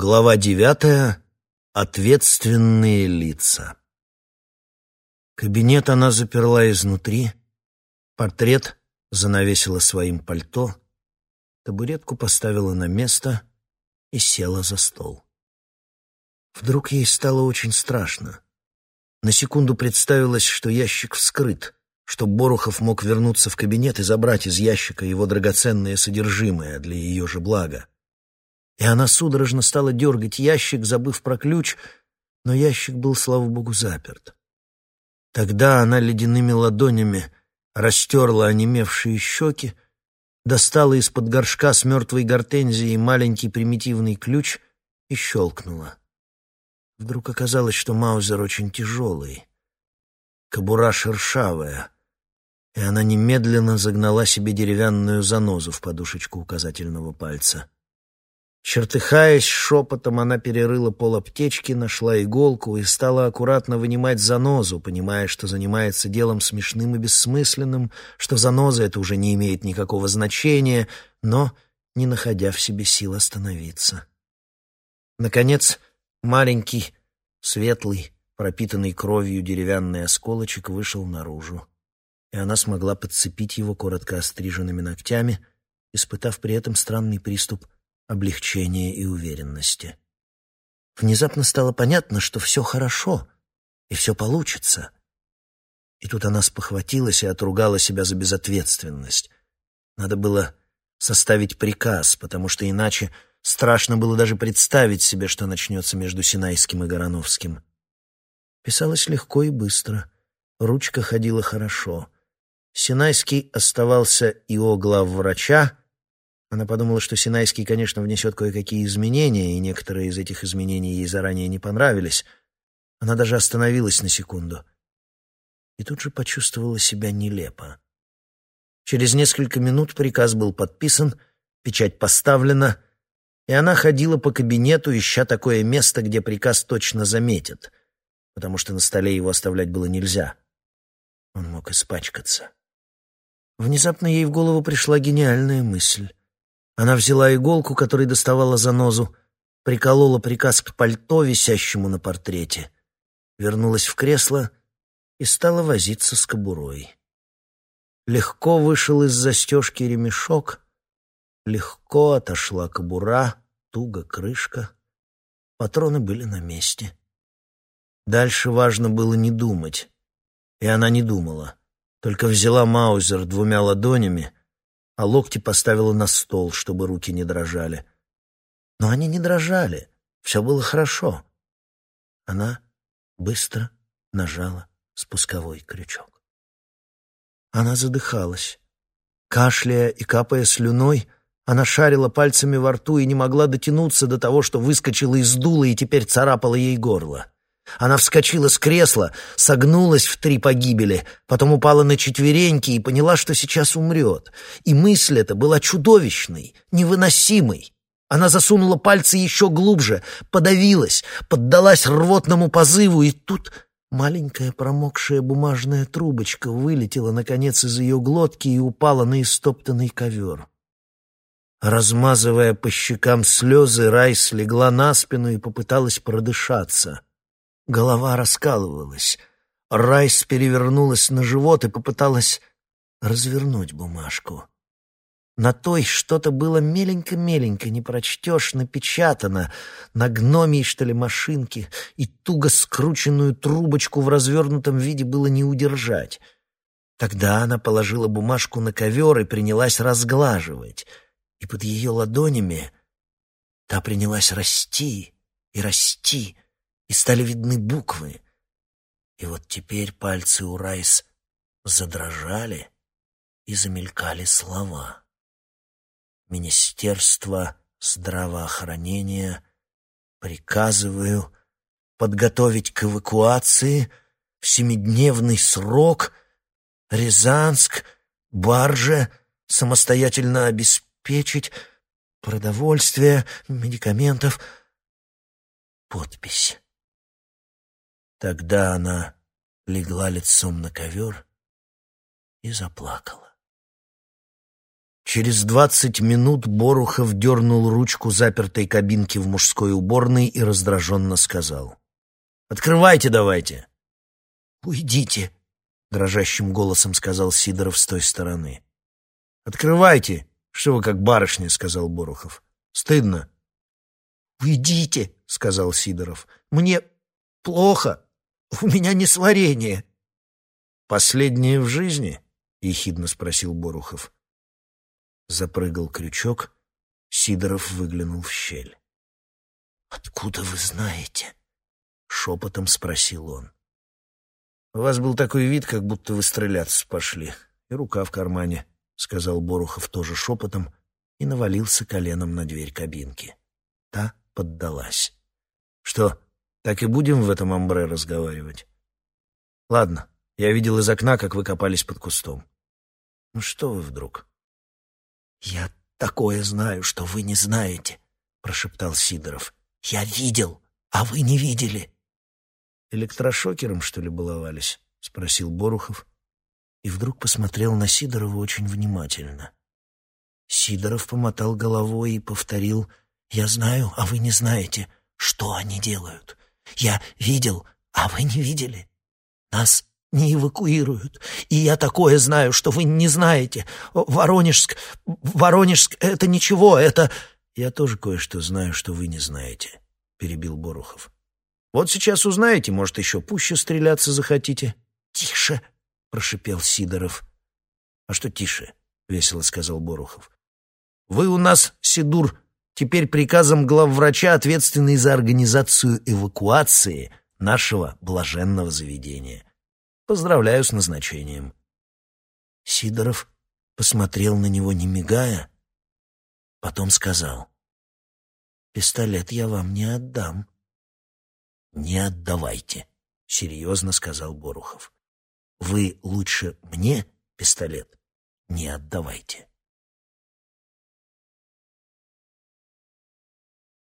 Глава девятая. Ответственные лица. Кабинет она заперла изнутри, портрет занавесила своим пальто, табуретку поставила на место и села за стол. Вдруг ей стало очень страшно. На секунду представилось, что ящик вскрыт, что Борухов мог вернуться в кабинет и забрать из ящика его драгоценное содержимое для ее же блага. И она судорожно стала дергать ящик, забыв про ключ, но ящик был, слава богу, заперт. Тогда она ледяными ладонями растерла онемевшие щеки, достала из-под горшка с мертвой гортензией маленький примитивный ключ и щелкнула. Вдруг оказалось, что Маузер очень тяжелый, кобура шершавая, и она немедленно загнала себе деревянную занозу в подушечку указательного пальца. Чертыхаясь шепотом, она перерыла пол аптечки, нашла иголку и стала аккуратно вынимать занозу, понимая, что занимается делом смешным и бессмысленным, что заноза это уже не имеет никакого значения, но не находя в себе сил остановиться. Наконец, маленький, светлый, пропитанный кровью деревянный осколочек вышел наружу, и она смогла подцепить его коротко остриженными ногтями, испытав при этом странный приступ — облегчения и уверенности. Внезапно стало понятно, что все хорошо и все получится. И тут она спохватилась и отругала себя за безответственность. Надо было составить приказ, потому что иначе страшно было даже представить себе, что начнется между Синайским и Горановским. Писалось легко и быстро. Ручка ходила хорошо. Синайский оставался ИО главврача, она подумала, что Синайский, конечно, внесет кое-какие изменения, и некоторые из этих изменений ей заранее не понравились. Она даже остановилась на секунду. И тут же почувствовала себя нелепо. Через несколько минут приказ был подписан, печать поставлена, и она ходила по кабинету, ища такое место, где приказ точно заметят, потому что на столе его оставлять было нельзя. Он мог испачкаться. Внезапно ей в голову пришла гениальная мысль. Она взяла иголку, которой доставала занозу, приколола приказ к пальто, висящему на портрете, вернулась в кресло и стала возиться с кобурой. Легко вышел из застежки ремешок, легко отошла кобура, туго крышка. Патроны были на месте. Дальше важно было не думать, и она не думала, только взяла маузер двумя ладонями — а локти поставила на стол, чтобы руки не дрожали. Но они не дрожали, все было хорошо. Она быстро нажала спусковой крючок. Она задыхалась. Кашляя и капая слюной, она шарила пальцами во рту и не могла дотянуться до того, что выскочило из дула и теперь царапало ей горло. Она вскочила с кресла, согнулась в три погибели, потом упала на четвереньки и поняла, что сейчас умрет. И мысль эта была чудовищной, невыносимой. Она засунула пальцы еще глубже, подавилась, поддалась рвотному позыву, и тут маленькая промокшая бумажная трубочка вылетела, наконец, из ее глотки и упала на истоптанный ковер. Размазывая по щекам слезы, Райс легла на спину и попыталась продышаться — Голова раскалывалась. Райс перевернулась на живот и попыталась развернуть бумажку. На той что-то было меленько-меленько, не прочтешь, напечатано, на гномии, что ли, машинке, и туго скрученную трубочку в развернутом виде было не удержать. Тогда она положила бумажку на ковер и принялась разглаживать, и под ее ладонями та принялась расти и расти, и стали видны буквы. И вот теперь пальцы у Райс задрожали и замелькали слова. Министерство здравоохранения приказываю подготовить к эвакуации в семидневный срок Рязанск, барже самостоятельно обеспечить продовольствие, медикаментов, подпись. Тогда она легла лицом на ковер и заплакала. Через двадцать минут Борухов дернул ручку запертой кабинки в мужской уборной и раздраженно сказал. «Открывайте давайте!» «Уйдите!» — дрожащим голосом сказал Сидоров с той стороны. «Открывайте! Что вы как барышня!» — сказал Борухов. «Стыдно!» «Уйдите!» — сказал Сидоров. «Мне плохо! У меня несварение!» «Последнее в жизни?» — ехидно спросил Борухов. Запрыгал крючок, Сидоров выглянул в щель. «Откуда вы знаете?» — шепотом спросил он. «У вас был такой вид, как будто вы стреляться пошли, и рука в кармане», — сказал Борухов тоже шепотом и навалился коленом на дверь кабинки. Та поддалась. «Что, так и будем в этом амбре разговаривать?» «Ладно, я видел из окна, как вы копались под кустом. Ну что вы вдруг?» «Я такое знаю, что вы не знаете», — прошептал Сидоров. «Я видел, а вы не видели». «Электрошокером, что ли, баловались?» — спросил Борухов. И вдруг посмотрел на Сидорова очень внимательно. Сидоров помотал головой и повторил «Я знаю, а вы не знаете, что они делают. Я видел, а вы не видели. Нас не эвакуируют. И я такое знаю, что вы не знаете. Воронежск... Воронежск — это ничего, это...» «Я тоже кое-что знаю, что вы не знаете», — перебил Борухов. «Вот сейчас узнаете, может, еще пуще стреляться захотите». «Тише!» — прошипел Сидоров. «А что тише?» — весело сказал Борухов. «Вы у нас, Сидур, теперь приказом главврача ответственный за организацию эвакуации нашего блаженного заведения. Поздравляю с назначением. Сидоров посмотрел на него, не мигая, потом сказал. «Пистолет я вам не отдам». «Не отдавайте», — серьезно сказал Борухов. «Вы лучше мне пистолет не отдавайте».